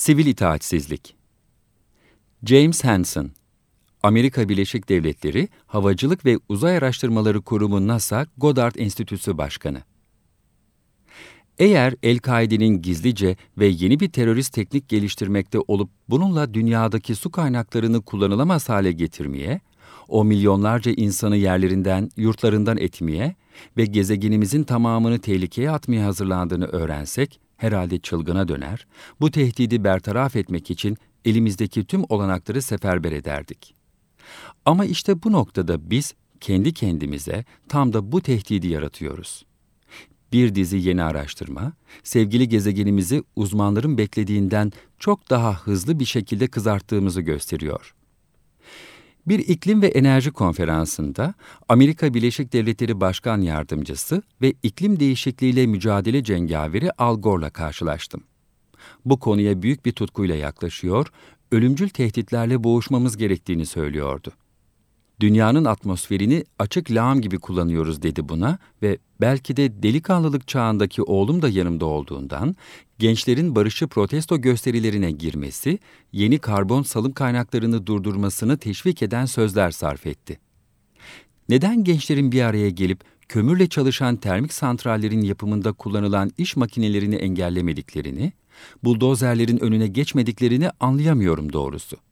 Sivil itaatsizlik. James Hansen Amerika Birleşik Devletleri Havacılık ve Uzay Araştırmaları Kurumu NASA Goddard Enstitüsü Başkanı. Eğer El-Kaide'nin gizlice ve yeni bir terörist teknik geliştirmekte olup bununla dünyadaki su kaynaklarını kullanılamaz hale getirmeye, o milyonlarca insanı yerlerinden, yurtlarından etmeye ve gezegenimizin tamamını tehlikeye atmaya hazırlandığını öğrensek, herhalde çılgına döner, bu tehdidi bertaraf etmek için elimizdeki tüm olanakları seferber ederdik. Ama işte bu noktada biz kendi kendimize tam da bu tehdidi yaratıyoruz bir dizi yeni araştırma, sevgili gezegenimizi uzmanların beklediğinden çok daha hızlı bir şekilde kızarttığımızı gösteriyor. Bir iklim ve enerji konferansında Amerika Birleşik Devletleri Başkan Yardımcısı ve iklim değişikliğiyle mücadele cengaveri Al Gore'la karşılaştım. Bu konuya büyük bir tutkuyla yaklaşıyor, ölümcül tehditlerle boğuşmamız gerektiğini söylüyordu dünyanın atmosferini açık lağım gibi kullanıyoruz dedi buna ve belki de delikanlılık çağındaki oğlum da yanımda olduğundan gençlerin barışı protesto gösterilerine girmesi, yeni karbon salım kaynaklarını durdurmasını teşvik eden sözler sarf etti. Neden gençlerin bir araya gelip kömürle çalışan termik santrallerin yapımında kullanılan iş makinelerini engellemediklerini, buldozerlerin önüne geçmediklerini anlayamıyorum doğrusu.''